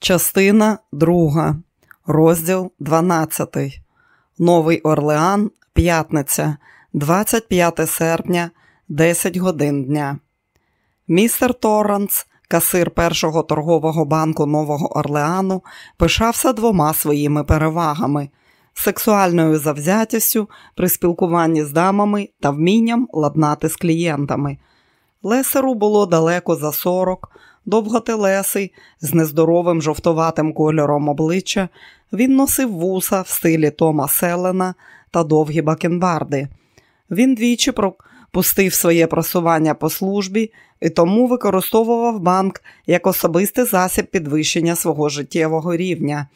Частина 2. Розділ 12. Новий Орлеан. П'ятниця. 25 серпня, 10 годин дня. Містер Торранс, касир першого торгового банку Нового Орлеану, пишався двома своїми перевагами: сексуальною завзятістю при спілкуванні з дамами та вмінням ладнати з клієнтами. Лесеру було далеко за 40, довготелесий, з нездоровим жовтуватим кольором обличчя, він носив вуса в стилі Тома Селена та довгі бакенбарди. Він двічі пропустив своє просування по службі і тому використовував банк як особистий засіб підвищення свого життєвого рівня.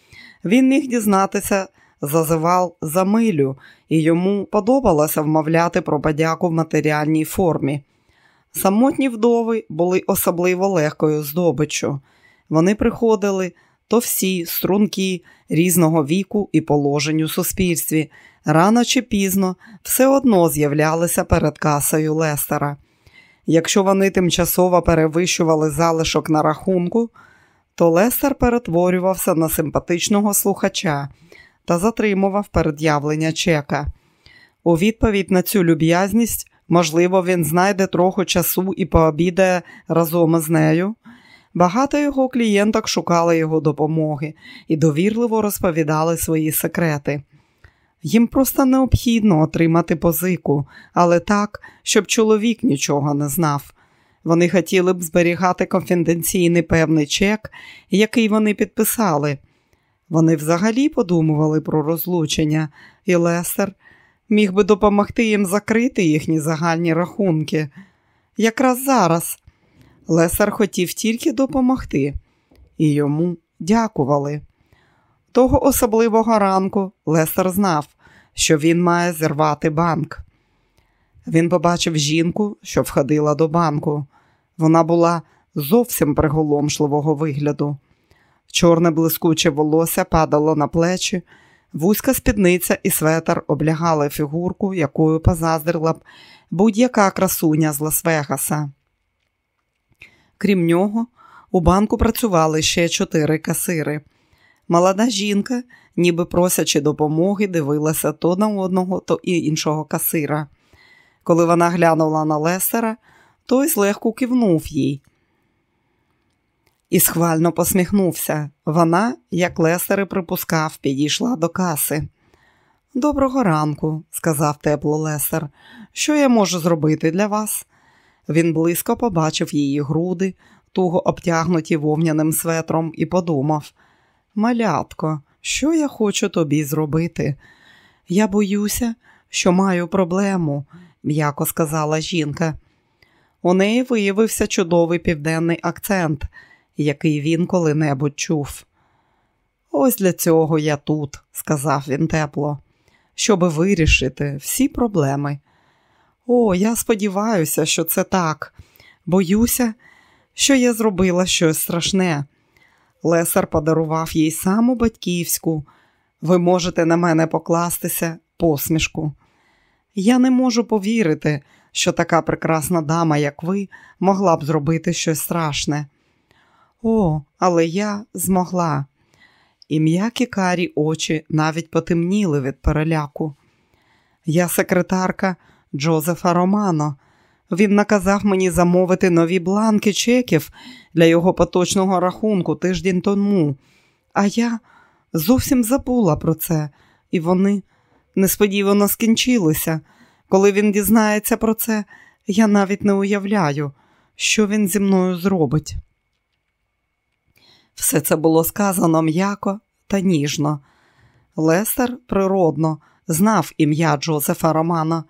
Він міг дізнатися, зазивав за милю, і йому подобалося вмовляти про подяку в матеріальній формі. Самотні вдови були особливо легкою здобиччю. Вони приходили то всі струнки різного віку і положень у суспільстві, рано чи пізно все одно з'являлися перед касою Лестера. Якщо вони тимчасово перевищували залишок на рахунку, то Лестер перетворювався на симпатичного слухача та затримував перед'явлення чека. У відповідь на цю люб'язність Можливо, він знайде трохи часу і пообідає разом із нею. Багато його клієнток шукали його допомоги і довірливо розповідали свої секрети. Їм просто необхідно отримати позику, але так, щоб чоловік нічого не знав. Вони хотіли б зберігати конфіденційний певний чек, який вони підписали. Вони взагалі подумували про розлучення, і Лестер міг би допомогти їм закрити їхні загальні рахунки. Якраз зараз Лесар хотів тільки допомогти, і йому дякували. Того особливого ранку Лесар знав, що він має зірвати банк. Він побачив жінку, що входила до банку. Вона була зовсім приголомшливого вигляду. Чорне блискуче волосся падало на плечі, Вузька спідниця і светр облягали фігурку, якою позаздрила б будь-яка красуня з Лас-Вегаса. Крім нього, у банку працювали ще чотири касири. Молода жінка, ніби просячи допомоги, дивилася то на одного, то і іншого касира. Коли вона глянула на Лесера, той злегку кивнув їй і схвально посміхнувся. Вона, як Лесер і припускав, підійшла до каси. Доброго ранку, сказав тепло Лесер. Що я можу зробити для вас? Він близько побачив її груди, туго обтягнуті вовняним светром, і подумав: Малятко, що я хочу тобі зробити? Я боюся, що маю проблему, м'яко сказала жінка. У неї виявився чудовий південний акцент який він коли-небудь чув. Ось для цього я тут, сказав він тепло, щоби вирішити всі проблеми. О, я сподіваюся, що це так. Боюся, що я зробила щось страшне. Лесар подарував їй саму батьківську. Ви можете на мене покластися посмішку. Я не можу повірити, що така прекрасна дама, як ви, могла б зробити щось страшне. О, але я змогла. І м'які карі очі навіть потемніли від переляку. Я секретарка Джозефа Романо. Він наказав мені замовити нові бланки чеків для його поточного рахунку тиждень тому, а я зовсім забула про це, і вони несподівано скінчилися. Коли він дізнається про це, я навіть не уявляю, що він зі мною зробить. Все це було сказано м'яко та ніжно. Лестер природно знав ім'я Джозефа Романа,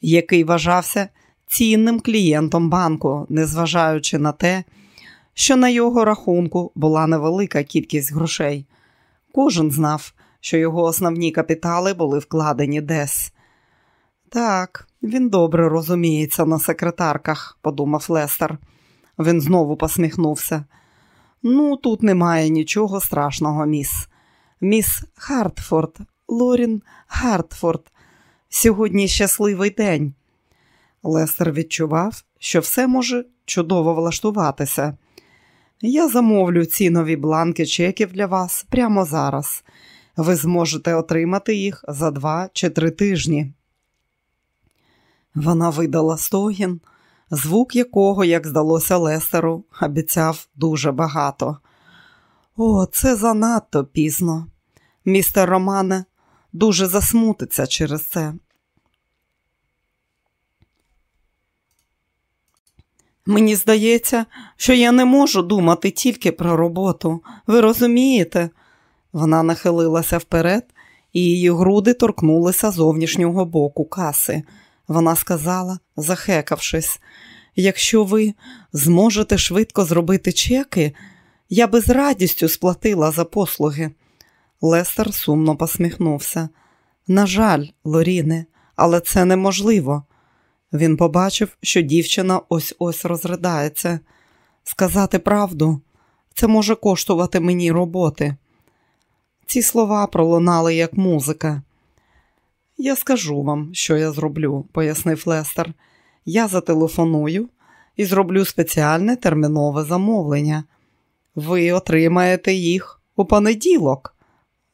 який вважався цінним клієнтом банку, незважаючи на те, що на його рахунку була невелика кількість грошей. Кожен знав, що його основні капітали були вкладені десь. Так, він добре розуміється на секретарках, подумав Лестер. Він знову посміхнувся. Ну, тут немає нічого страшного, міс. Міс Хартфорд, Лорін Хартфорд. Сьогодні щасливий день. Лестер відчував, що все може чудово влаштуватися. Я замовлю ці нові бланки чеків для вас прямо зараз. Ви зможете отримати їх за два чи три тижні. Вона видала стогін, звук якого, як здалося Лестеру, обіцяв дуже багато. О, це занадто пізно. Містер Романе дуже засмутиться через це. Мені здається, що я не можу думати тільки про роботу. Ви розумієте? Вона нахилилася вперед, і її груди торкнулися зовнішнього боку каси. Вона сказала, захекавшись, якщо ви зможете швидко зробити чеки, я би з радістю сплатила за послуги. Лестер сумно посміхнувся. На жаль, Лоріне, але це неможливо. Він побачив, що дівчина ось ось розридається. Сказати правду, це може коштувати мені роботи. Ці слова пролунали як музика. Я скажу вам, що я зроблю, пояснив Лестер. Я зателефоную і зроблю спеціальне термінове замовлення. Ви отримаєте їх у понеділок.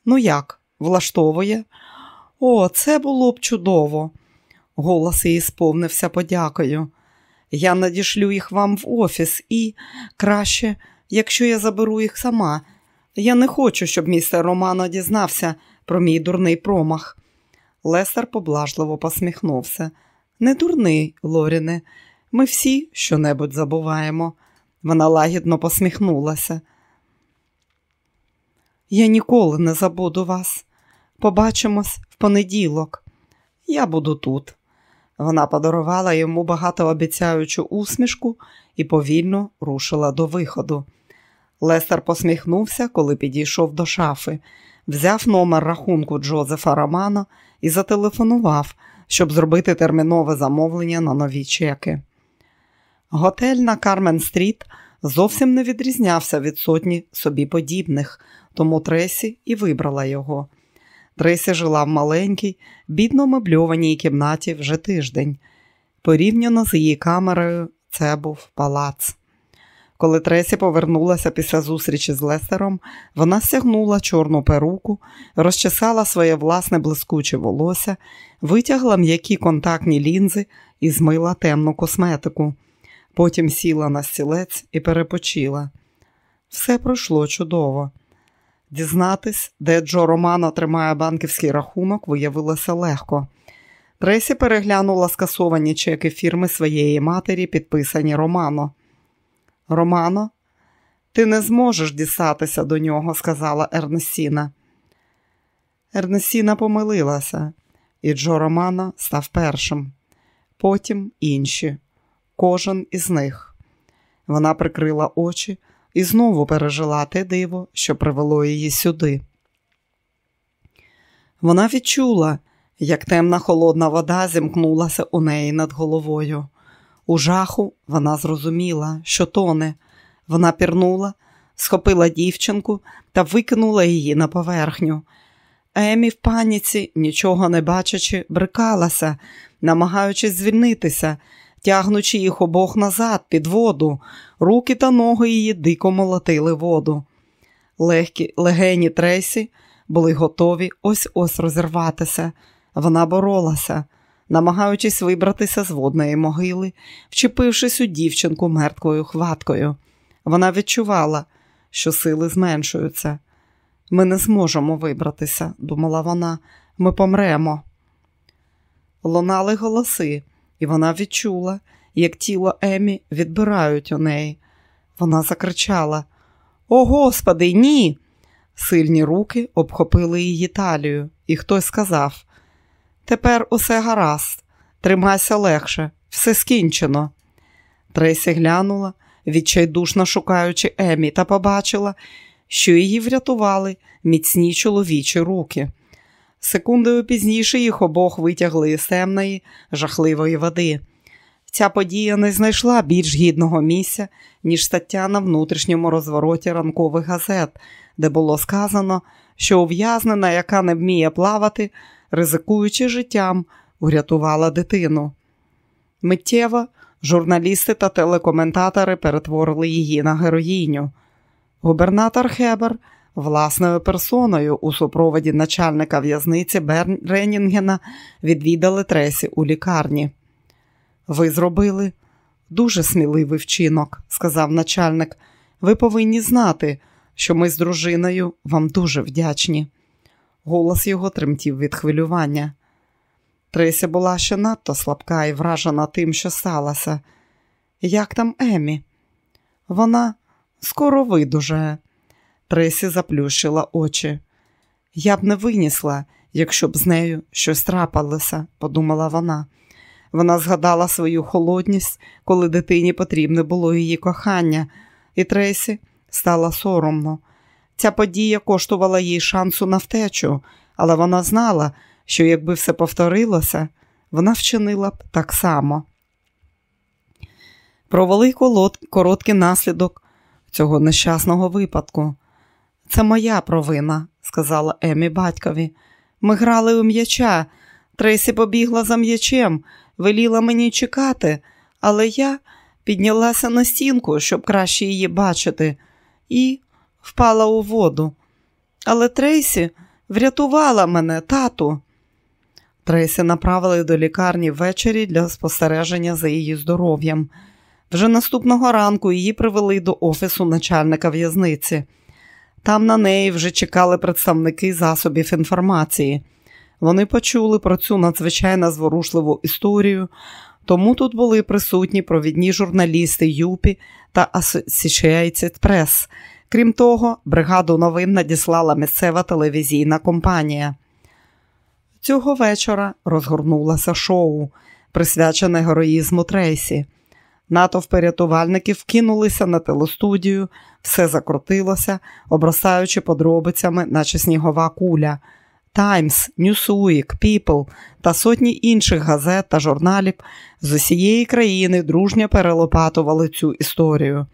Ну як, влаштовує? О, це було б чудово. Голос її сповнився подякою. Я надішлю їх вам в офіс і краще, якщо я заберу їх сама. Я не хочу, щоб містер Романо дізнався про мій дурний промах. Лестер поблажливо посміхнувся. Не дурний, Лоріне, ми всі щонебудь забуваємо. Вона лагідно посміхнулася. Я ніколи не забуду вас. Побачимось в понеділок. Я буду тут. Вона подарувала йому багатообіцяючу усмішку і повільно рушила до виходу. Лестер посміхнувся, коли підійшов до шафи, взяв номер рахунку Джозефа Романа і зателефонував, щоб зробити термінове замовлення на нові чеки. Готель на Кармен Стріт зовсім не відрізнявся від сотні собі подібних, тому Тресі і вибрала його. Тресі жила в маленькій, бідно мебльованій кімнаті вже тиждень. Порівняно з її камерою, це був палац. Коли Тресі повернулася після зустрічі з Лестером, вона стягнула чорну перуку, розчесала своє власне блискуче волосся, витягла м'які контактні лінзи і змила темну косметику. Потім сіла на стілець і перепочила. Все пройшло чудово. Дізнатись, де Джо Романо тримає банківський рахунок, виявилося легко. Тресі переглянула скасовані чеки фірми своєї матері, підписані Романо. Романо, ти не зможеш дістатися до нього, сказала Ернестіна. Ернестіна помилилася, і Джо Романо став першим, потім інші, кожен із них. Вона прикрила очі і знову пережила те диво, що привело її сюди. Вона відчула, як темна холодна вода зімкнулася у неї над головою. У жаху вона зрозуміла, що тоне. Вона пірнула, схопила дівчинку та викинула її на поверхню. Емі в паніці, нічого не бачачи, брикалася, намагаючись звільнитися, тягнучи їх обох назад під воду, руки та ноги її дико молотили воду. Легкі легені Тресі були готові ось ось розірватися. Вона боролася, намагаючись вибратися з водної могили, вчепившись у дівчинку мертвою хваткою. Вона відчувала, що сили зменшуються. Ми не зможемо вибратися, думала вона, ми помремо. Лунали голоси, і вона відчула, як тіло Емі відбирають у неї. Вона закричала: О, Господи, ні! Сильні руки обхопили її талію, і хтось сказав: Тепер усе гаразд, тримайся легше, все скінчено. Тресі глянула, відчайдушно шукаючи Емі, та побачила, що її врятували міцні чоловічі руки. Секундою пізніше їх обох витягли із темної, жахливої води. Ця подія не знайшла більш гідного місця, ніж стаття на внутрішньому розвороті ранкових газет, де було сказано, що ув'язнена, яка не вміє плавати, ризикуючи життям, урятувала дитину. Миттєво Журналісти та телекоментатори перетворили її на героїню. Губернатор Хебер власною персоною у супроводі начальника в'язниці Берн Ренінгена відвідали Тресі у лікарні. Ви зробили дуже сміливий вчинок, сказав начальник. Ви повинні знати, що ми з дружиною вам дуже вдячні. Голос його тремтів від хвилювання. Тресі була ще надто слабка і вражена тим, що сталося. Як там Емі? Вона скоро видужає. Тресі заплющила очі. Я б не винісла, якщо б з нею щось трапилося, подумала вона. Вона згадала свою холодність, коли дитині потрібне було її кохання, і Тресі стала соромно. Ця подія коштувала їй шансу на втечу, але вона знала, що якби все повторилося, вона вчинила б так само. Провели короткий наслідок цього нещасного випадку. Це моя провина, сказала Емі батькові. Ми грали у м'яча. Тресі побігла за м'ячем, веліла мені чекати, але я піднялася на стінку, щоб краще її бачити, і впала у воду. Але Трейсі врятувала мене, тату. Трейсі направили до лікарні ввечері для спостереження за її здоров'ям. Вже наступного ранку її привели до офісу начальника в'язниці. Там на неї вже чекали представники засобів інформації. Вони почули про цю надзвичайно зворушливу історію, тому тут були присутні провідні журналісти Юпі та Associated Press. Крім того, бригаду новин надіслала місцева телевізійна компанія. Цього вечора розгорнулося шоу, присвячене героїзму Трейсі. Натовпи рятувальників кинулися на телестудію, все закрутилося, обростаючи подробицями, наче снігова куля. Times, Newsweek, People та сотні інших газет та журналів з усієї країни дружньо перелопатували цю історію.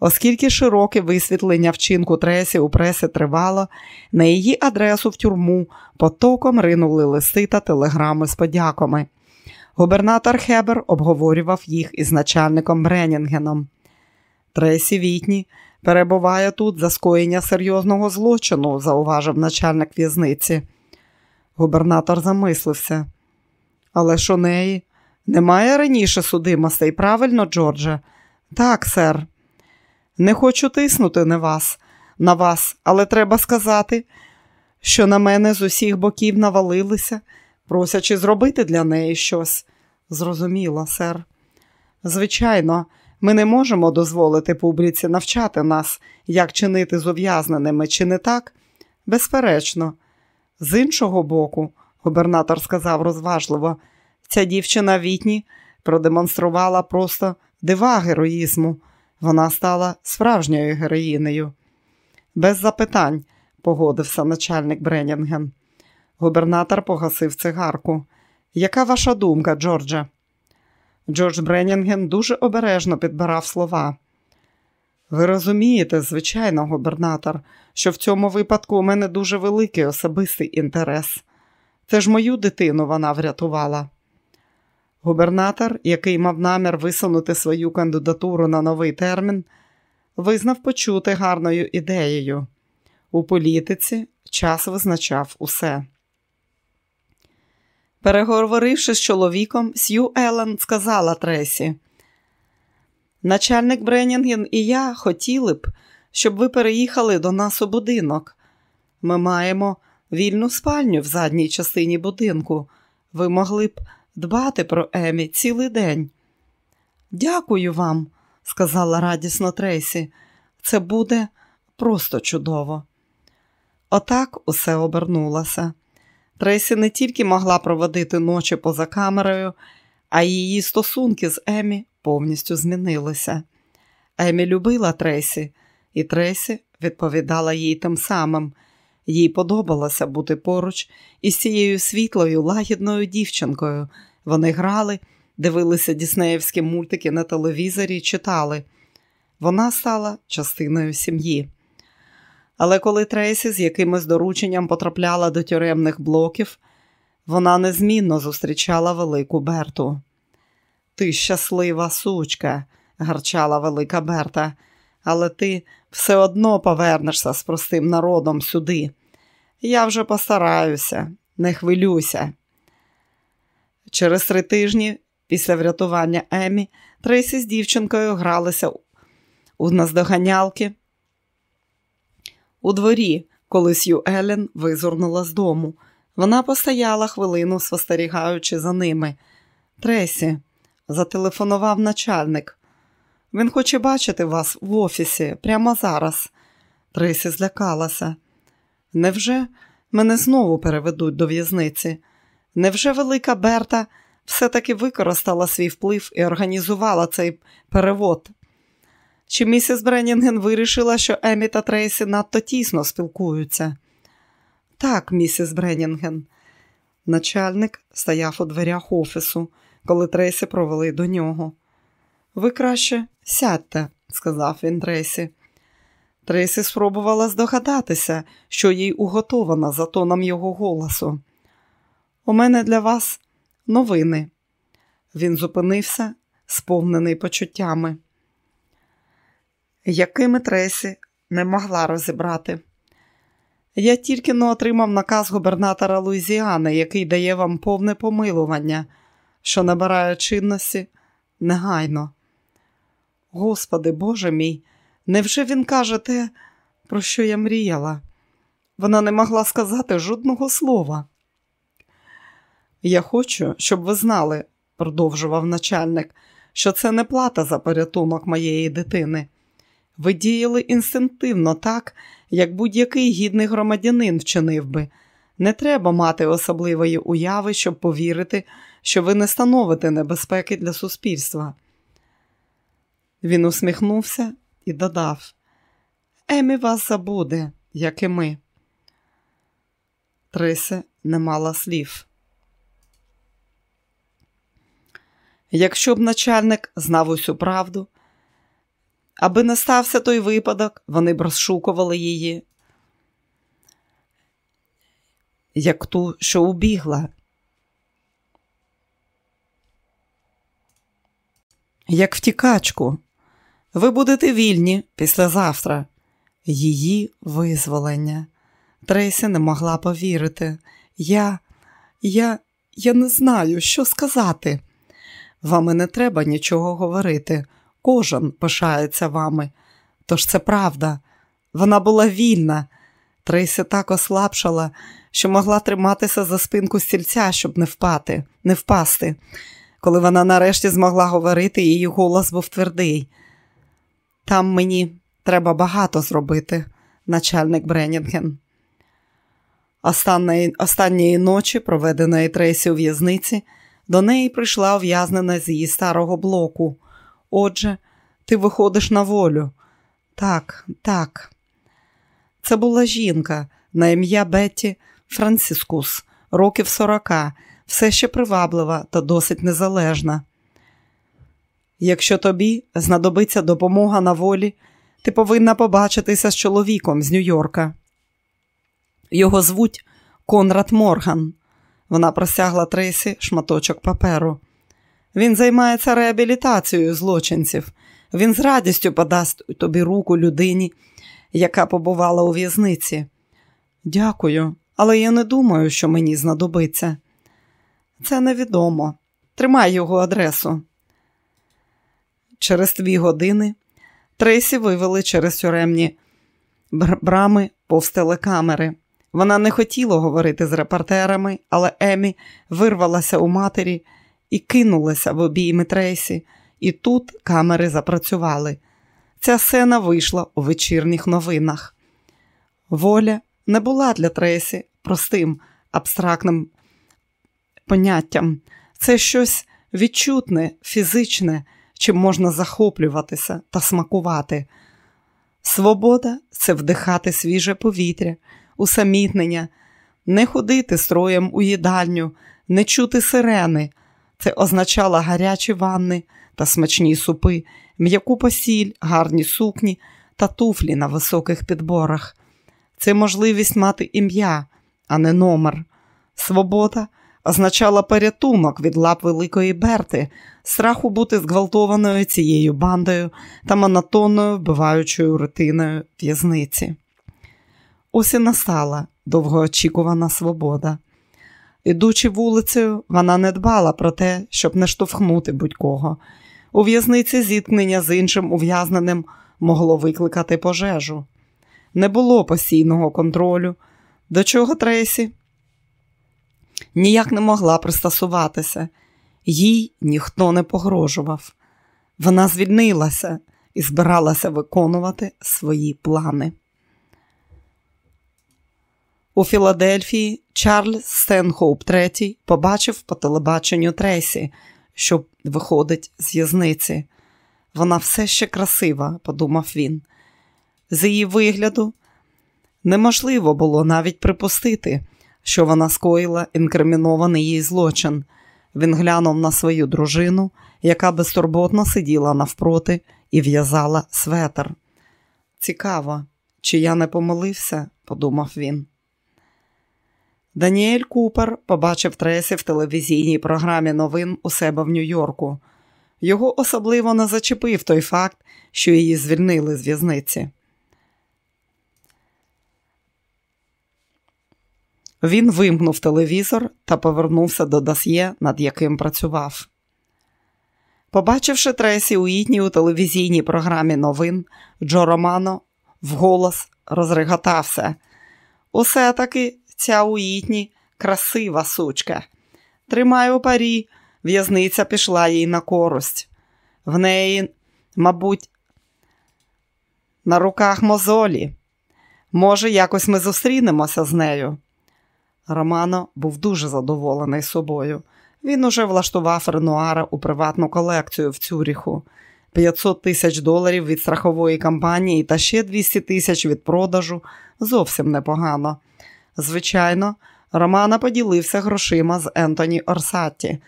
Оскільки широке висвітлення вчинку Тресі у пресі тривало, на її адресу в тюрму потоком ринули листи та телеграми з подяками. Губернатор Хебер обговорював їх із начальником Бренінгеном. Тресі Вітні перебуває тут за скоєння серйозного злочину, зауважив начальник в'язниці. Губернатор замислився. Але ж у неї немає раніше судимостей, правильно, Джордже? Так, сер. Не хочу тиснути на вас, на вас, але треба сказати, що на мене з усіх боків навалилися, просячи зробити для неї щось. Зрозуміло, сер. Звичайно, ми не можемо дозволити публіці навчати нас, як чинити з ув'язненими, чи не так? Безперечно. З іншого боку, губернатор сказав розважливо, ця дівчина Вітні продемонструвала просто дива героїзму. Вона стала справжньою героїнею. Без запитань, погодився начальник Бреннінген. Губернатор погасив цигарку. Яка ваша думка, Джордже? Джордж Бреннінген дуже обережно підбирав слова. Ви розумієте, звичайно, губернатор, що в цьому випадку у мене дуже великий особистий інтерес. Це ж мою дитину вона врятувала. Губернатор, який мав намір висунути свою кандидатуру на новий термін, визнав почути гарною ідеєю. У політиці час визначав усе. Переговоривши з чоловіком, Сью Елен сказала Тресі. Начальник Бреннінген і я хотіли б, щоб ви переїхали до нас у будинок. Ми маємо вільну спальню в задній частині будинку. Ви могли б дбати про Емі цілий день. Дякую вам, сказала радісно Трейсі. Це буде просто чудово. Отак усе обернулося. Трейсі не тільки могла проводити ночі поза камерою, а її стосунки з Емі повністю змінилися. Емі любила Трейсі, і Трейсі відповідала їй тим самим. Їй подобалося бути поруч із цією світлою, лагідною дівчинкою. Вони грали, дивилися діснеївські мультики на телевізорі читали. Вона стала частиною сім'ї. Але коли Трейсі з якимось дорученням потрапляла до тюремних блоків, вона незмінно зустрічала велику Берту. Ти щаслива сучка, гарчала велика Берта, але ти все одно повернешся з простим народом сюди. Я вже постараюся, не хвилюйся. Через три тижні після врятування Емі Трейсі з дівчинкою гралися у наздоганялки у дворі, коли Сью Елен визирнула з дому. Вона постояла хвилину, спостерігаючи за ними. Тресі, зателефонував начальник. Він хоче бачити вас в офісі прямо зараз. Тресі злякалася. Невже мене знову переведуть до в'язниці? Невже велика Берта все-таки використала свій вплив і організувала цей перевод? Чи місіс Бреннінген вирішила, що Емі та Трейсі надто тісно спілкуються? Так, місіс Бреннінген. Начальник стояв у дверях офісу, коли Трейсі провели до нього. Ви краще сядьте, сказав він Трейсі. Трейсі спробувала здогадатися, що їй уготована за тоном його голосу. У мене для вас новини. Він зупинився, сповнений почуттями, якими Тресі не могла розібрати. Я тільки но отримав наказ губернатора Луїзіани, який дає вам повне помилування, що набирає чинності негайно. Господи, Боже мій, невже він каже те, про що я мріяла? Вона не могла сказати жодного слова. Я хочу, щоб ви знали, продовжував начальник, що це не плата за порятунок моєї дитини. Ви діяли інстинктивно так, як будь-який гідний громадянин вчинив би. Не треба мати особливої уяви, щоб повірити, що ви не становите небезпеки для суспільства. Він усміхнувся і додав: Емі вас забуде, як і ми. Трисе не мала слів. Якщо б начальник знав усю правду, аби не стався той випадок, вони б розшукували її, як ту, що убігла. Як втікачку, ви будете вільні післязавтра. Її визволення. Трейсі не могла повірити. Я, я, я не знаю, що сказати. Вам не треба нічого говорити. Кожен пишається вами. Тож це правда. Вона була вільна. Трейсі так ослабшала, що могла триматися за спинку стільця, щоб не впати, не впасти. Коли вона нарешті змогла говорити, її голос був твердий. Там мені треба багато зробити, начальник Бреннінген. Останньої, останньої ночі, проведеної Трейсі у в'язниці, до неї прийшла ув'язнена з її старого блоку. Отже, ти виходиш на волю. Так, так. Це була жінка на ім'я Бетті Францискус, років сорока, все ще приваблива та досить незалежна. Якщо тобі знадобиться допомога на волі, ти повинна побачитися з чоловіком з Нью-Йорка. Його звуть Конрад Морган. Вона просягла Трейсі шматочок паперу. Він займається реабілітацією злочинців. Він з радістю подасть тобі руку людині, яка побувала у в'язниці. Дякую, але я не думаю, що мені знадобиться. Це невідомо. Тримай його адресу. Через дві години Трейсі вивели через тюремні брами повз телекамери. Вона не хотіла говорити з репортерами, але Емі вирвалася у матері і кинулася в обійми Трейсі, і тут камери запрацювали. Ця сцена вийшла у вечірніх новинах. Воля не була для Трейсі простим абстрактним поняттям. Це щось відчутне, фізичне, чим можна захоплюватися та смакувати. Свобода це вдихати свіже повітря, усамітнення, не ходити строєм у їдальню, не чути сирени. Це означало гарячі ванни та смачні супи, м'яку посіль, гарні сукні та туфлі на високих підборах. Це можливість мати ім'я, а не номер. Свобода означала порятунок від лап великої Берти, страху бути зґвалтованою цією бандою та монотонною вбиваючою рутиною в'язниці. Ось і настала довгоочікувана свобода. Ідучи вулицею, вона не дбала про те, щоб не штовхнути будь-кого. У в'язниці зіткнення з іншим ув'язненим могло викликати пожежу. Не було постійного контролю, до чого Трейсі ніяк не могла пристосуватися, їй ніхто не погрожував. Вона звільнилася і збиралася виконувати свої плани. У Філадельфії Чарльз Стенхоуп III побачив по телебаченню Трейсі, що виходить з в'язниці. Вона все ще красива, подумав він. З її вигляду неможливо було навіть припустити, що вона скоїла інкримінований їй злочин. Він глянув на свою дружину, яка безтурботно сиділа навпроти і в'язала светр. Цікаво, чи я не помилився, подумав він. Даніель Купер побачив Тресі в телевізійній програмі новин у себе в Нью-Йорку. Його особливо не зачепив той факт, що її звільнили з в'язниці. Він вимкнув телевізор та повернувся до досьє, над яким працював. Побачивши Тресі Уітні у телевізійній програмі новин, Джо Романо вголос розреготався. Усе таки ця Уітні красива сучка. Тримаю парі, в'язниця пішла їй на користь. В неї, мабуть, на руках мозолі. Може, якось ми зустрінемося з нею. Романо був дуже задоволений собою. Він уже влаштував Ренуара у приватну колекцію в Цюріху. 500 тисяч доларів від страхової компанії та ще 200 тисяч від продажу зовсім непогано. Звичайно, Романо поділився грошима з Ентоні Орсатті.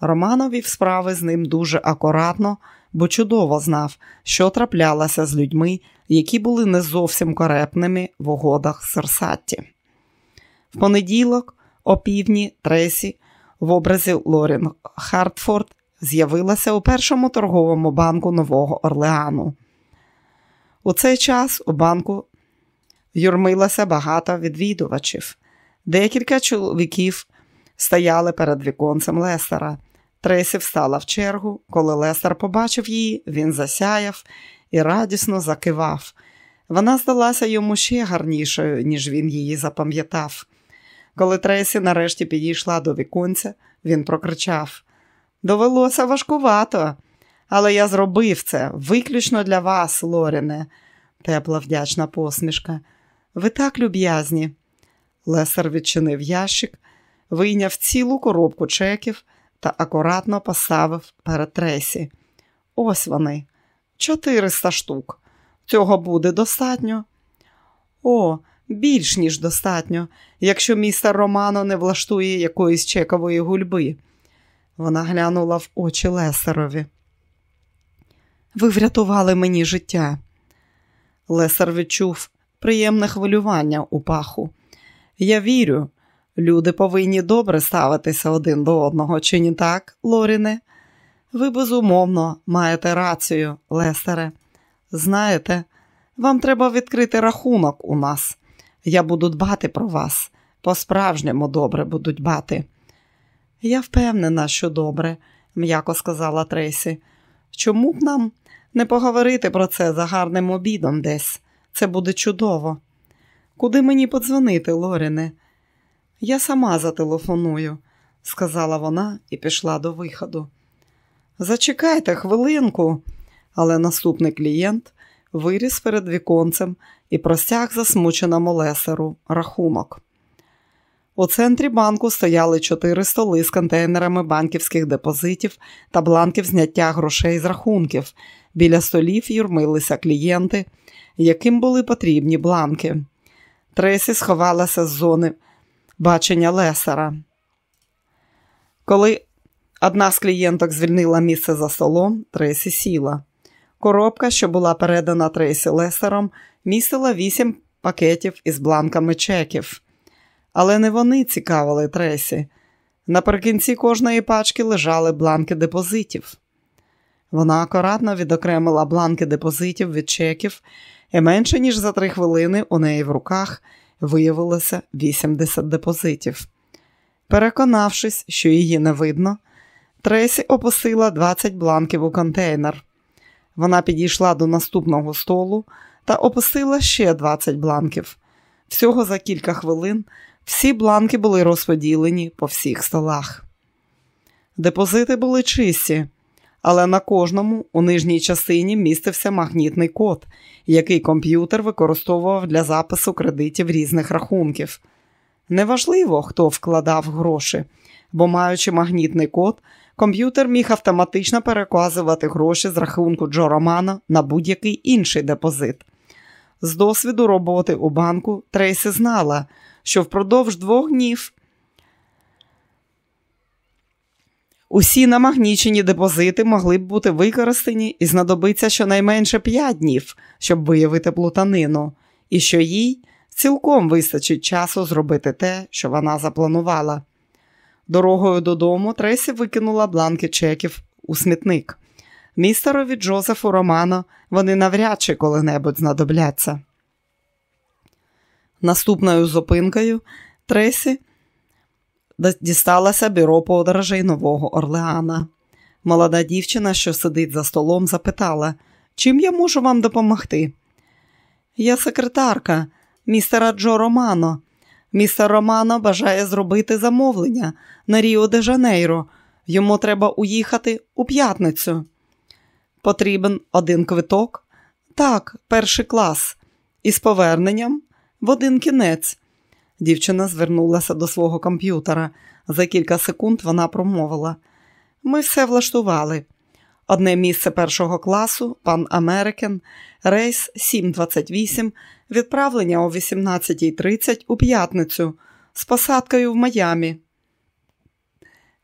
Романо вів справи з ним дуже акуратно, бо чудово знав, що траплялося з людьми, які були не зовсім коректними в угодах з Орсатті. В понеділок, о півдні Тресі, в образі Лорін Хартфорд з'явилася у першому торговому банку Нового Орлеану. У цей час у банку юрмилося багато відвідувачів. Декілька чоловіків стояли перед віконцем Лестера. Тресі встала в чергу. Коли Лестер побачив її, він засяяв і радісно закивав. Вона здалася йому ще гарнішою, ніж він її запам'ятав. Коли Тресі нарешті підійшла до віконця, він прокричав: Довелося важкувато, але я зробив це виключно для вас, Лоріне, тепла вдячна посмішка. Ви так люб'язні. Лесер відчинив ящик, вийняв цілу коробку чеків та акуратно поставив перед Тресі. Ось вони, 400 штук. Цього буде достатньо. О, більш ніж достатньо, якщо містер Романо не влаштує якоїсь чекової гульби. Вона глянула в очі Лесерові. Ви врятували мені життя. Лесер відчув приємне хвилювання у паху. Я вірю, люди повинні добре ставитися один до одного, чи не так, Лоріне? Ви безумовно маєте рацію, Лесере. Знаєте, вам треба відкрити рахунок у нас. Я буду дбати про вас. По-справжньому добре буду дбати. Я впевнена, що добре, м'яко сказала Трейсі. Чому б нам не поговорити про це за гарним обідом десь? Це буде чудово. Куди мені подзвонити, Лоріне? Я сама зателефоную, сказала вона і пішла до виходу. Зачекайте хвилинку, але наступний клієнт виріс перед віконцем і простяг засмученому лесеру рахунок. У центрі банку стояли чотири столи з контейнерами банківських депозитів та бланків зняття грошей з рахунків. Біля столів юрмилися клієнти, яким були потрібні бланки. Тресі сховалася з зони бачення лесера. Коли одна з клієнток звільнила місце за столом, Тресі сіла. Коробка, що була передана Трейсі Лесером, містила вісім пакетів із бланками чеків. Але не вони цікавили Тресі. Наприкінці кожної пачки лежали бланки депозитів. Вона акуратно відокремила бланки депозитів від чеків, і менше ніж за три хвилини у неї в руках виявилося 80 депозитів. Переконавшись, що її не видно, Тресі опустила 20 бланків у контейнер. Вона підійшла до наступного столу та опустила ще 20 бланків. Всього за кілька хвилин всі бланки були розподілені по всіх столах. Депозити були чисті, але на кожному у нижній частині містився магнітний код, який комп'ютер використовував для запису кредитів різних рахунків. Неважливо, хто вкладав гроші, бо, маючи магнітний код, комп'ютер міг автоматично переказувати гроші з рахунку Джо Романа на будь-який інший депозит. З досвіду роботи у банку Трейсі знала, що впродовж двох днів усі намагнічені депозити могли б бути використані і знадобиться щонайменше 5 днів, щоб виявити плутанину, і що їй цілком вистачить часу зробити те, що вона запланувала. Дорогою додому Тресі викинула бланки чеків у смітник. Містерові Джозефу Романо вони навряд чи коли-небудь знадобляться. Наступною зупинкою Тресі дісталася бюро подорожей Нового Орлеана. Молода дівчина, що сидить за столом, запитала, чим я можу вам допомогти? Я секретарка містера Джо Романо. Містер Романо бажає зробити замовлення на Ріо де Жанейро. Йому треба уїхати у п'ятницю. Потрібен один квиток? Так, перший клас. Із поверненням в один кінець. Дівчина звернулася до свого комп'ютера. За кілька секунд вона промовила: Ми все влаштували. Одне місце першого класу, Пан Америкен, рейс 728, відправлення о 18.30 у п'ятницю з посадкою в Майамі.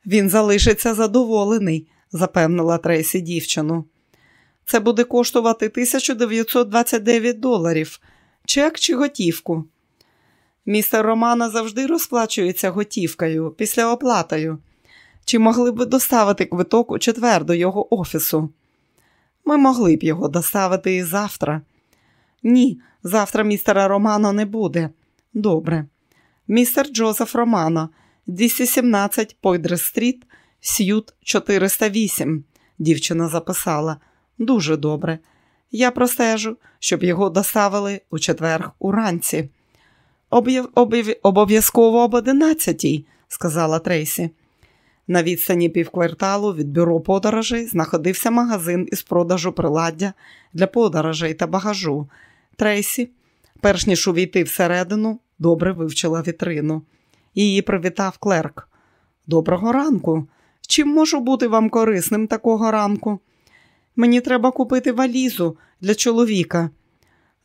Він залишиться задоволений, запевнила Трейсі дівчину. Це буде коштувати 1929 доларів, чек чи готівку. Містер Романа завжди розплачується готівкою післяоплатою. Чи могли б доставити квиток у четвер до його офісу? Ми могли б його доставити і завтра. Ні, завтра містера Романо не буде. Добре. Містер Джозеф Романо, 217 Пойдрес Стріт, Сьют 408. Дівчина записала. Дуже добре. Я простежу, щоб його доставили у четвер уранці. Обов'язково об одинадцятій, сказала Трейсі. На відстані півкварталу від бюро подорожей знаходився магазин із продажу приладдя для подорожей та багажу. Трейсі, перш ніж увійти всередину, добре вивчила вітрину. Її привітав клерк. Доброго ранку. Чим можу бути вам корисним такого ранку? Мені треба купити валізу для чоловіка.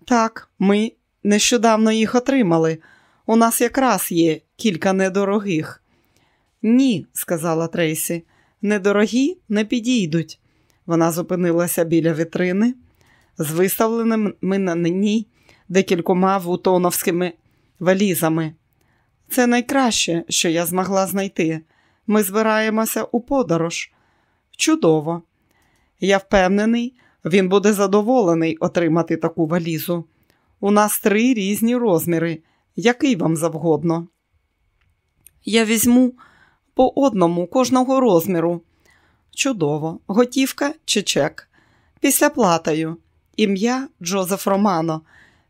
Так, ми нещодавно їх отримали. У нас якраз є кілька недорогих. Ні, сказала Трейсі, недорогі не підійдуть. Вона зупинилася біля вітрини з виставленими на ній декількома вутоновськими валізами. Це найкраще, що я змогла знайти. Ми збираємося у подорож. Чудово. Я впевнений, він буде задоволений отримати таку валізу. У нас три різні розміри, який вам завгодно. Я візьму по одному кожного розміру. Чудово, готівка чи чек. Після платою. Ім'я Джозеф Романо.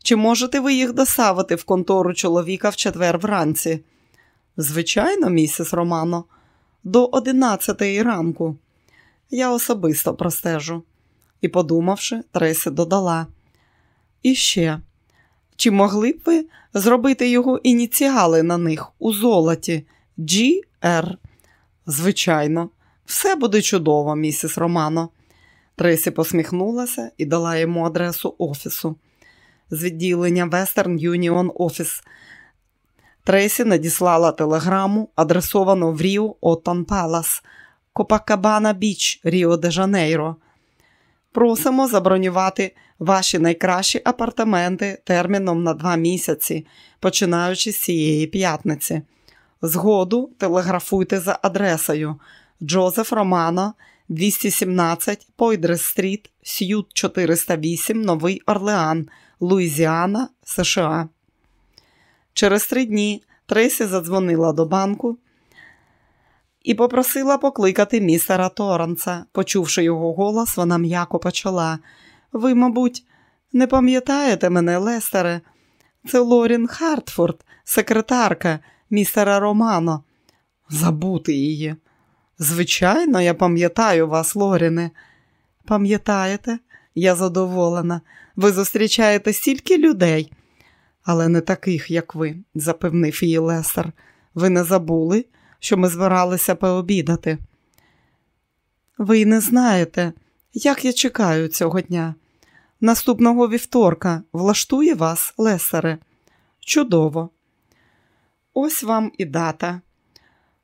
Чи можете ви їх доставити в контору чоловіка в четвер вранці? Звичайно, місіс Романо, до одинадцятої ранку. Я особисто простежу. І, подумавши, Тресі додала. І ще, чи могли б ви зробити його ініціали на них у золоті GR? Звичайно, все буде чудово, місіс Романо. Тресі посміхнулася і дала йому адресу офісу. З відділення Western Union Office Тресі надіслала телеграму, адресовану в Ріо Оттон Палас, Копакабана Біч, Ріо де Жанейро. Просимо забронювати ваші найкращі апартаменти терміном на два місяці, починаючи з цієї п'ятниці. Згоду телеграфуйте за адресою Джозеф Романо, 217 Пойдрес Стріт, Сьют 408, Новий Орлеан, Луїзіана, США. Через три дні Трейсі задзвонила до банку і попросила покликати містера Торренса. Почувши його голос, вона м'яко почала. Ви, мабуть, не пам'ятаєте мене, Лестере? Це Лорін Хартфорд, секретарка містера Романо. Забути її. Звичайно, я пам'ятаю вас, Лоріне. Пам'ятаєте? Я задоволена. Ви зустрічаєте стільки людей, але не таких, як ви, запевнив її Лестер. Ви не забули, що ми збиралися пообідати. Ви не знаєте, як я чекаю цього дня. Наступного вівторка влаштує вас, Лесере. Чудово. Ось вам і дата.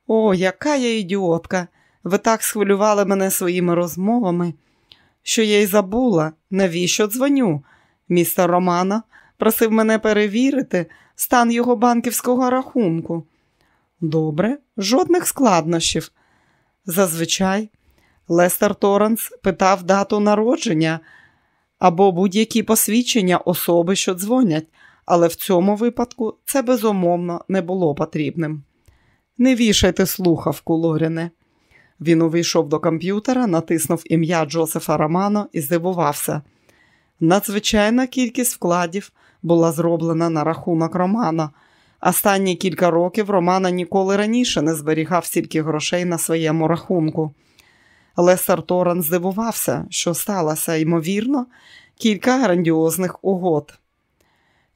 О, яка я ідіотка! Ви так схвилювали мене своїми розмовами, що я й забула, навіщо дзвоню. Містер Романа просив мене перевірити стан його банківського рахунку. Добре, жодних складнощів. Зазвичай Лестер Торренс питав дату народження або будь-які посвідчення особи, що дзвонять, але в цьому випадку це безумовно не було потрібним. Не вішайте слухавку, Лоріне. Він увійшов до комп'ютера, натиснув ім'я Джозефа Романо і здивувався. Надзвичайна кількість вкладів була зроблена на рахунок Романа. Останні кілька років Романа ніколи раніше не зберігав стільки грошей на своєму рахунку. Лестер Торрен здивувався, що сталося, ймовірно, кілька грандіозних угод.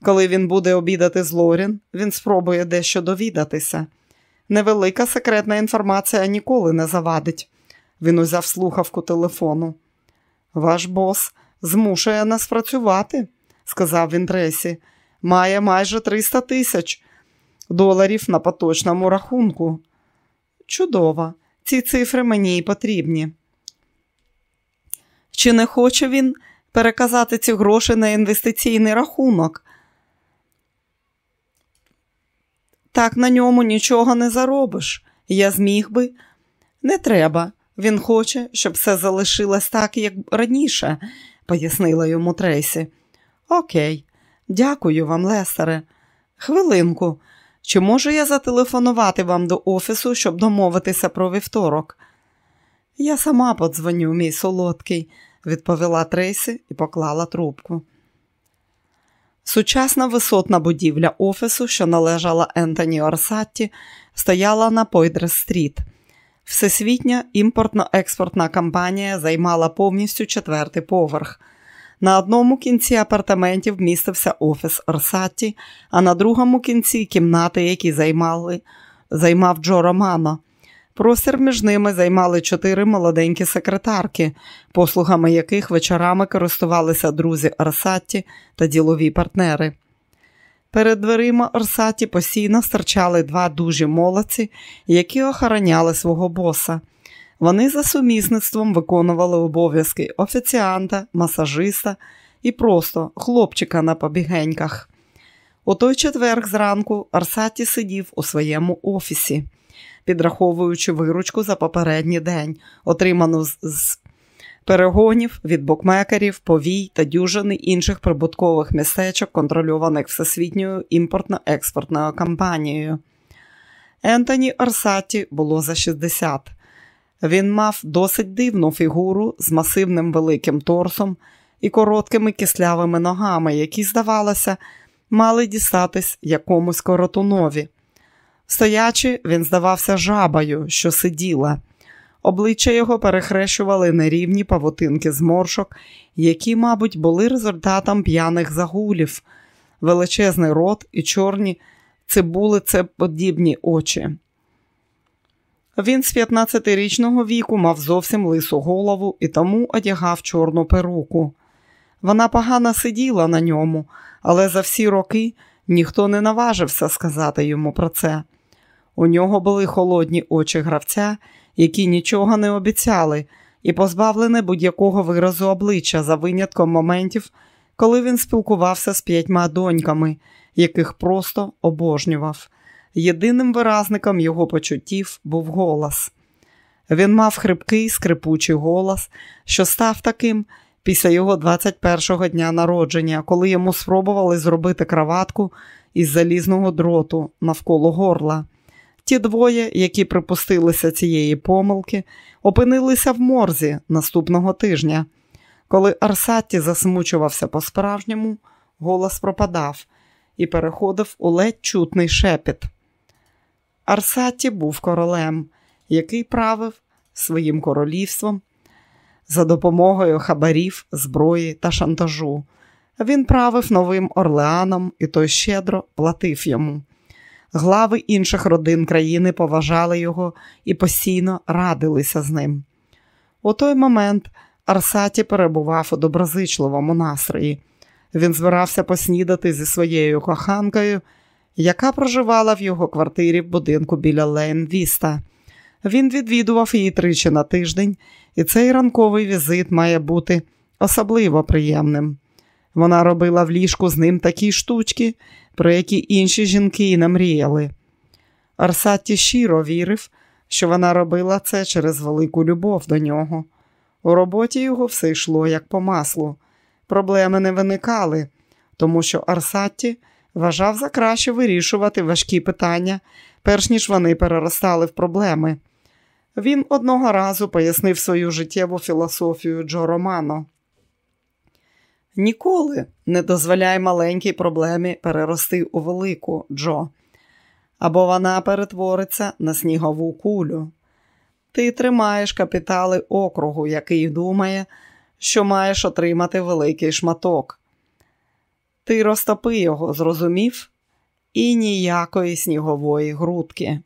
Коли він буде обідати з Лорін, він спробує дещо довідатися. Невелика секретна інформація ніколи не завадить. Він узяв слухавку телефону. Ваш бос змушує нас працювати, сказав він Тресі. Має майже 300 тисяч доларів на поточному рахунку. Чудово, ці цифри мені й потрібні. Чи не хоче він переказати ці гроші на інвестиційний рахунок? Так на ньому нічого не заробиш. Я зміг би. Не треба. Він хоче, щоб все залишилось так, як раніше, пояснила йому Трейсі. Окей, дякую вам, Лесере. Хвилинку, чи можу я зателефонувати вам до офісу, щоб домовитися про вівторок? Я сама подзвоню, мій солодкий, відповіла Трейсі і поклала трубку. Сучасна висотна будівля офісу, що належала Ентоні Орсатті, стояла на Пойдрес-стріт. Всесвітня імпортно-експортна компанія займала повністю четвертий поверх. На одному кінці апартаментів містився офіс Орсатті, а на другому кінці кімнати, які займали, займав Джо Романо. Простір між ними займали чотири молоденькі секретарки, послугами яких вечорами користувалися друзі Орсатті та ділові партнери. Перед дверима Орсаті постійно стирчали два дужі молодці, які охороняли свого боса. Вони за сумісництвом виконували обов'язки офіціанта, масажиста і просто хлопчика на побігеньках. У той четверг зранку Арсаті сидів у своєму офісі, підраховуючи виручку за попередній день, отриману з, перегонів від букмекерів, повій та дюжини інших прибуткових містечок, контрольованих всесвітньою імпортно-експортною компанією. Ентоні Арсаті було за 60. Він мав досить дивну фігуру з масивним великим торсом і короткими кислявими ногами, які, здавалося, мали дістатись якомусь коротунові. Стоячи, він здавався жабою, що сиділа. Обличчя його перехрещували нерівні павутинки зморшок, які, мабуть, були результатом п'яних загулів, величезний рот і чорні цибулицеподібні очі. Він з 15-річного віку мав зовсім лису голову і тому одягав чорну перуку. Вона погано сиділа на ньому, але за всі роки ніхто не наважився сказати йому про це. У нього були холодні очі гравця, які нічого не обіцяли, і позбавлене будь-якого виразу обличчя за винятком моментів, коли він спілкувався з п'ятьма доньками, яких просто обожнював. Єдиним виразником його почуттів був голос. Він мав хрипкий, скрипучий голос, що став таким після його 21-го дня народження, коли йому спробували зробити краватку із залізного дроту навколо горла. Ті двоє, які припустилися цієї помилки, опинилися в морзі наступного тижня. Коли Арсатті засмучувався по-справжньому, голос пропадав і переходив у ледь чутний шепіт. Арсатті був королем, який правив своїм королівством за допомогою хабарів, зброї та шантажу. Він правив новим Орлеаном і той щедро платив йому. Глави інших родин країни поважали його і постійно радилися з ним. У той момент Арсаті перебував у доброзичливому настрої. Він збирався поснідати зі своєю коханкою, яка проживала в його квартирі в будинку біля Лейн Віста. Він відвідував її тричі на тиждень, і цей ранковий візит має бути особливо приємним. Вона робила в ліжку з ним такі штучки, про які інші жінки і не мріяли. Арсатті щиро вірив, що вона робила це через велику любов до нього. У роботі його все йшло як по маслу. Проблеми не виникали, тому що Арсатті вважав за краще вирішувати важкі питання, перш ніж вони переростали в проблеми. Він одного разу пояснив свою життєву філософію Джо Романо. Ніколи не дозволяй маленькій проблемі перерости у велику Джо, або вона перетвориться на снігову кулю. Ти тримаєш капітали округу, який думає, що маєш отримати великий шматок. Ти розтопи його, зрозумів, і ніякої снігової грудки.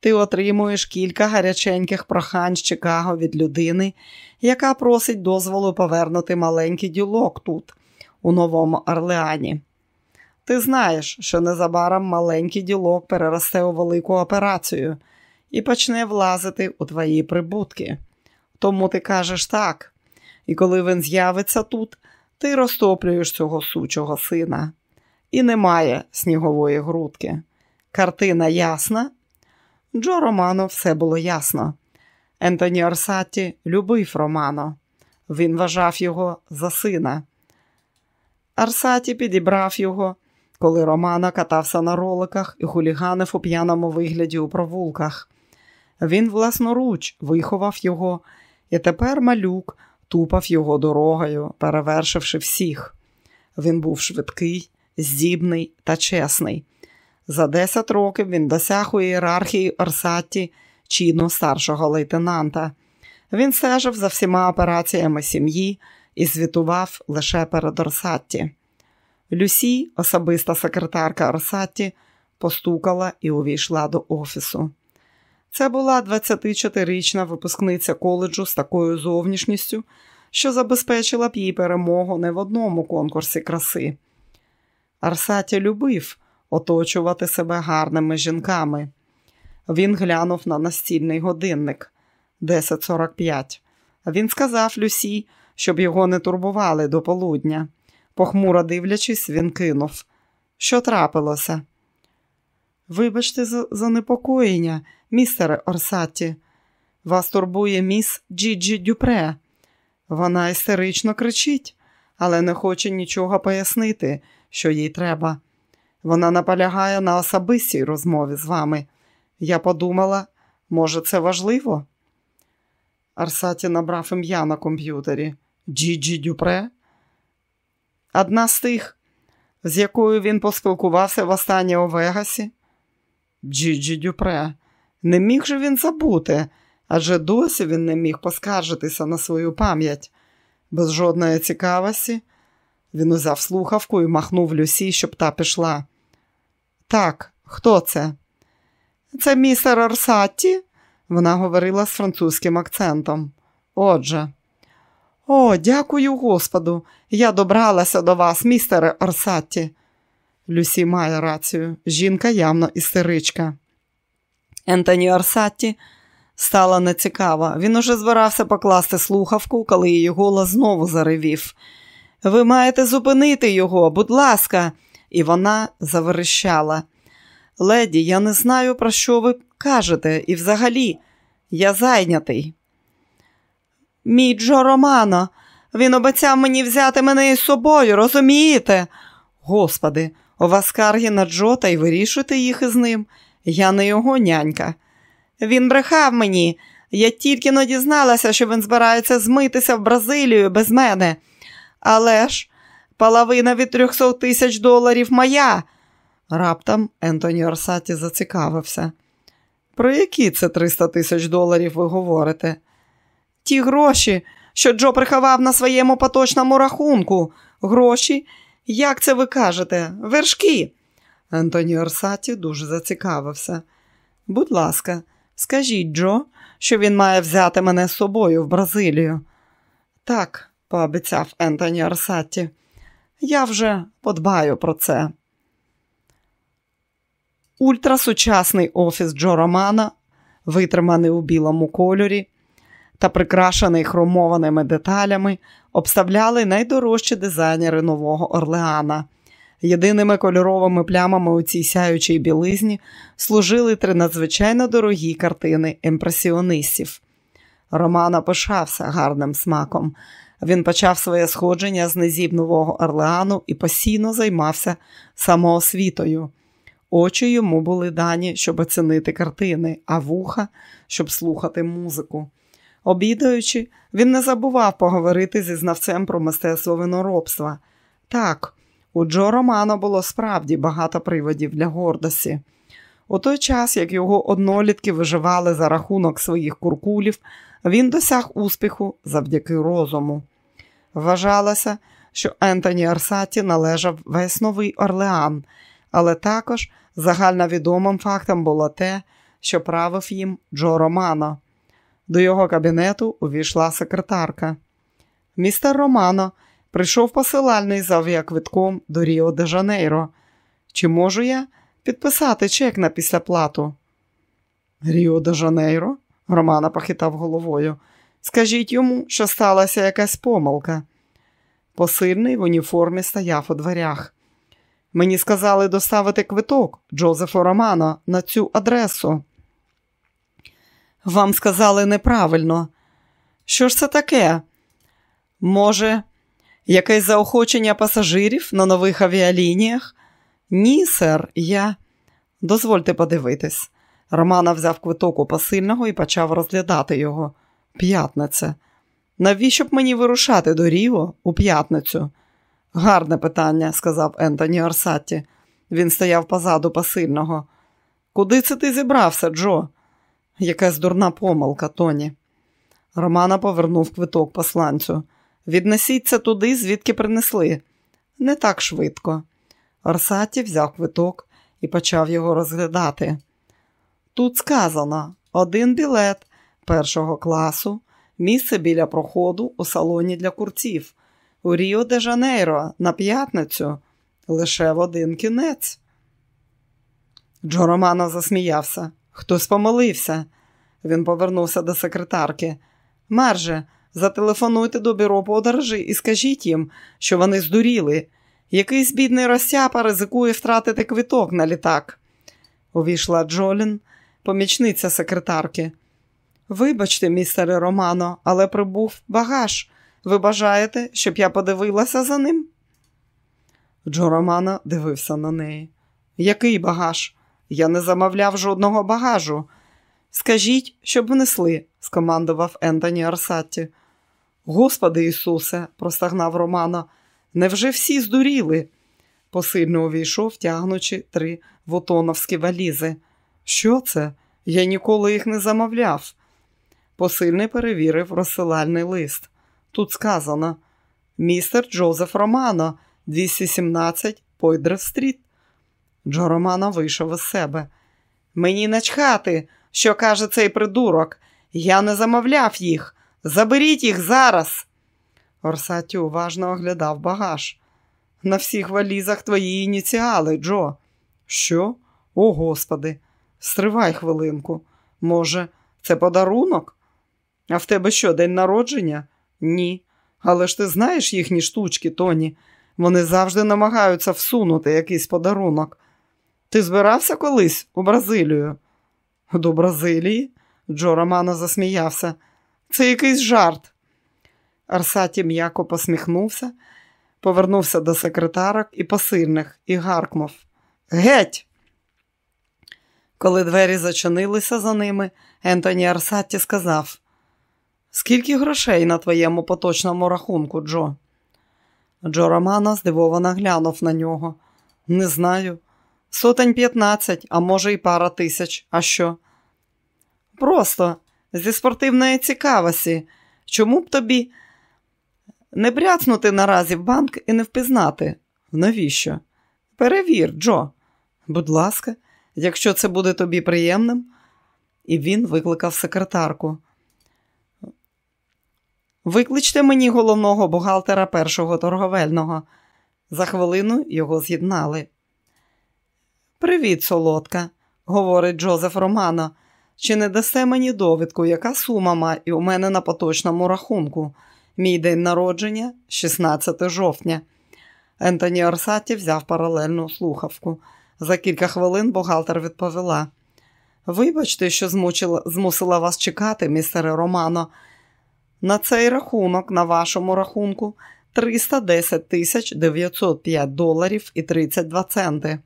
Ти отримуєш кілька гаряченьких прохань з Чикаго від людини, яка просить дозволу повернути маленький ділок тут, у Новому Орлеані. Ти знаєш, що незабаром маленький ділок переросте у велику операцію і почне влазити у твої прибутки. Тому ти кажеш так, і коли він з'явиться тут, ти розтоплюєш цього сучого сина. І немає снігової грудки. Картина ясна. Джо Романо все було ясно. Ентоні Орсатті любив Романо. Він вважав його за сина. Арсаті підібрав його, коли Романо катався на роликах і хуліганив у п'яному вигляді у провулках. Він власноруч виховав його, і тепер малюк тупав його дорогою, перевершивши всіх. Він був швидкий, здібний та чесний. За 10 років він досяг у ієрархії Орсатті чину старшого лейтенанта. Він стежив за всіма операціями сім'ї і звітував лише перед Орсатті. Люсі, особиста секретарка Орсатті, постукала і увійшла до офісу. Це була 24-річна випускниця коледжу з такою зовнішністю, що забезпечила б їй перемогу не в одному конкурсі краси. Арсаті любив оточувати себе гарними жінками. Він глянув на настільний годинник 10.45. Він сказав Люсі, щоб його не турбували до полудня. Похмуро дивлячись, він кинув. Що трапилося? Вибачте, за занепокоєння, містере Орсатті. Вас турбує міс Джіджі Дюпре. Вона істерично кричить, але не хоче нічого пояснити, що їй треба. Вона наполягає на особистій розмові з вами. Я подумала, може, це важливо? Арсаті набрав ім'я на комп'ютері. Джіджі Дюпре. Одна з тих, з якою він поспілкувався востаннє у Вегасі. Джіджі Дюпре. Не міг же він забути, адже досі він не міг поскаржитися на свою пам'ять. Без жодної цікавості він узяв слухавку і махнув Люсі, щоб та пішла. Так, хто це? Це містер Орсатті? Вона говорила з французьким акцентом. Отже, о, дякую Господу. Я добралася до вас, містере Орсатті. Люсі має рацію. Жінка явно істеричка. Ентоні Орсатті стала нецікава. Він уже збирався покласти слухавку, коли її голос знову заревів. Ви маєте зупинити його, будь ласка, і вона заверещала. Леді, я не знаю, про що ви кажете, і взагалі я зайнятий. Мій Джо Романо, він обіцяв мені взяти мене із собою, розумієте? Господи, у вас скарги на Джо та й вирішуйте їх із ним. Я не його нянька. Він брехав мені. Я тільки но дізналася, що він збирається змитися в Бразилію без мене. Але ж половина від трьохсот тисяч доларів моя. Раптом Ентоні Орсаті зацікавився. Про які це 300 тисяч доларів ви говорите? Ті гроші, що Джо приховав на своєму поточному рахунку. Гроші, як це ви кажете, вершки. Ентоні Орсаті дуже зацікавився. Будь ласка, скажіть Джо, що він має взяти мене з собою в Бразилію. Так, пообіцяв Ентоні Орсаті, я вже подбаю про це. Ультрасучасний офіс Джо Романа, витриманий у білому кольорі та прикрашений хромованими деталями, обставляли найдорожчі дизайнери Нового Орлеана. Єдиними кольоровими плямами у цій сяючій білизні служили три надзвичайно дорогі картини імпресіонистів. Романа пишався гарним смаком. Він почав своє сходження з низів Нового Орлеану і постійно займався самоосвітою. Очі йому були дані, щоб оцінити картини, а вуха, щоб слухати музику. Обідаючи, він не забував поговорити зі знавцем про мистецтво виноробства. Так, у Джо Романо було справді багато приводів для гордості. У той час, як його однолітки виживали за рахунок своїх куркулів, він досяг успіху завдяки розуму. Вважалося, що Ентоні Арсаті належав весь новий Орлеан, але також загальновідомим фактом було те, що правив їм Джо Романо. До його кабінету увійшла секретарка. Містер Романо прийшов посилальний за авіаквитком до Ріо де Жанейро. Чи можу я підписати чек на післяплату? Ріо де Жанейро? Романа похитав головою. Скажіть йому, що сталася якась помилка. Посильний в уніформі стояв у дверях. Мені сказали доставити квиток Джозефу Романо на цю адресу. Вам сказали неправильно. Що ж це таке? Може, якесь заохочення пасажирів на нових авіалініях? Ні, сер, я. Дозвольте подивитись. Романа взяв квиток у посильного і почав розглядати його. П'ятниця. Навіщо б мені вирушати до Ріо у п'ятницю? Гарне питання, сказав Ентоні Орсатті. Він стояв позаду посильного. Куди це ти зібрався, Джо? Якась дурна помилка, Тоні. Романа повернув квиток посланцю. Віднесіть це туди, звідки принесли. Не так швидко. Орсаті взяв квиток і почав його розглядати. Тут сказано один білет першого класу, місце біля проходу у салоні для курців. У Ріо де Жанейро на п'ятницю лише в один кінець. Джо Романо засміявся. Хтось помилився. Він повернувся до секретарки. Марже, зателефонуйте до бюро подорожі і скажіть їм, що вони здуріли. Якийсь бідний розсяпа ризикує втратити квиток на літак. Увійшла Джолін, помічниця секретарки. Вибачте, містере Романо, але прибув багаж. Ви бажаєте, щоб я подивилася за ним? Джо Романо дивився на неї. Який багаж? Я не замовляв жодного багажу. Скажіть, щоб внесли, скомандував Ентоні Арсатті. Господи Ісусе, простагнав Романо, невже всі здуріли? Посильно увійшов, тягнучи три вотоновські валізи. Що це? Я ніколи їх не замовляв. Посильний перевірив розсилальний лист. Тут сказано містер Джозеф Романо, 217 Пойдрев стріт. Джо Романо вийшов із себе. Мені начхати, що каже цей придурок. Я не замовляв їх. Заберіть їх зараз. Орсаті уважно оглядав багаж. На всіх валізах твої ініціали, Джо. Що? О, господи, стривай хвилинку. Може, це подарунок? А в тебе що, день народження? Ні. Але ж ти знаєш їхні штучки, Тоні. Вони завжди намагаються всунути якийсь подарунок. Ти збирався колись у Бразилію? До Бразилії? Джо Романо засміявся. Це якийсь жарт. Арсаті м'яко посміхнувся, повернувся до секретарок і посильних і гаркнув. Геть! Коли двері зачинилися за ними, Ентоні Арсатті сказав: Скільки грошей на твоєму поточному рахунку, Джо? Джо Романо здивовано глянув на нього. Не знаю. Сотень п'ятнадцять, а може, й пара тисяч. А що? Просто зі спортивної цікавості. Чому б тобі не бряцнути наразі в банк і не впізнати? Навіщо? Перевір, Джо. Будь ласка, якщо це буде тобі приємним. І він викликав секретарку. Викличте мені головного бухгалтера першого торговельного. За хвилину його з'єднали. Привіт, солодка, говорить Джозеф Романо. Чи не дасте мені довідку, яка сума має у мене на поточному рахунку? Мій день народження 16 жовтня. Ентоні Орсаті взяв паралельну слухавку. За кілька хвилин бухгалтер відповіла: Вибачте, що змучила, змусила вас чекати, містере Романо. На цей рахунок, на вашому рахунку, 310 тисяч 905 доларів і 32 центи.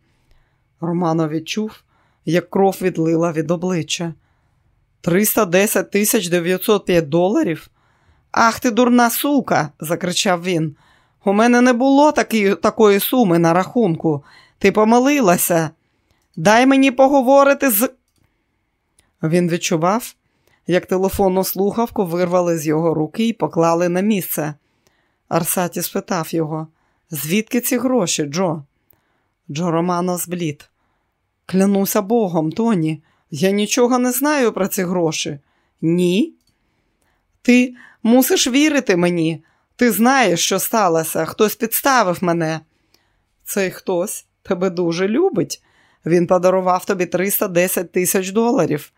Романо відчув, як кров відлила від обличчя. 310 тисяч 905 доларів? Ах ти, дурна сука, закричав він. У мене не було такі, такої суми на рахунку. Ти помилилася. Дай мені поговорити з. Він відчував, як телефонну слухавку вирвали з його руки і поклали на місце. Арсаті спитав його, звідки ці гроші, Джо? Джо Романо зблід. Клянуся Богом, Тоні, я нічого не знаю про ці гроші. Ні. Ти мусиш вірити мені. Ти знаєш, що сталося, хтось підставив мене. Цей хтось тебе дуже любить. Він подарував тобі 310 тисяч доларів.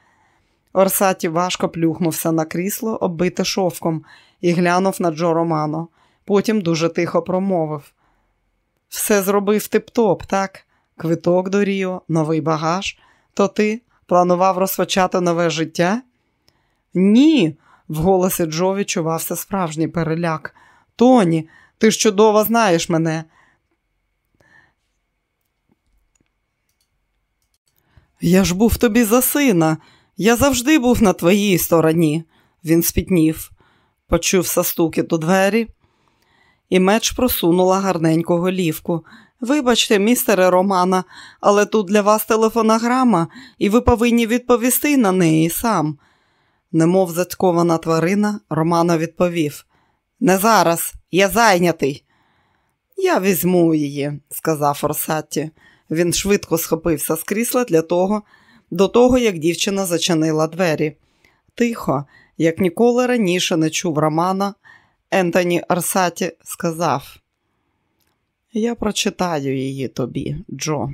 Орсаті важко плюхнувся на крісло, оббите шовком, і глянув на Джо Романо. Потім дуже тихо промовив: Все зробив тип-топ, так? Квиток до Ріо, новий багаж. То ти планував розпочати нове життя? Ні, в голосі Джо відчувався справжній переляк. Тоні, ти ж чудово знаєш мене. Я ж був тобі за сина. Я завжди був на твоїй стороні. Він спітнів, почувся стукіт у двері, і меч просунула гарненьку голівку. Вибачте, містере Романа, але тут для вас телефонограма, і ви повинні відповісти на неї сам. Немов зацькована тварина, Романо відповів: Не зараз, я зайнятий. Я візьму її, сказав Форсатті. Він швидко схопився з крісла для того, до того, як дівчина зачинила двері. Тихо, як ніколи раніше не чув Романа, Ентоні Арсаті сказав: Я прочитаю її тобі, Джо.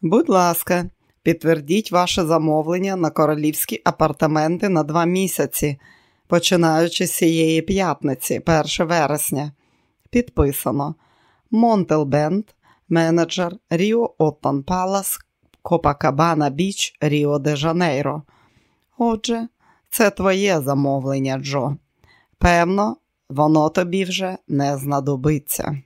Будь ласка, підтвердіть ваше замовлення на королівські апартаменти на два місяці, починаючи з цієї п'ятниці, 1 вересня. Підписано Монтелбенд, менеджер Ріо Оттон Палас, Копакабана Біч, Ріо де Жанейро. Отже, це твоє замовлення, Джо. Певно, воно тобі вже не знадобиться.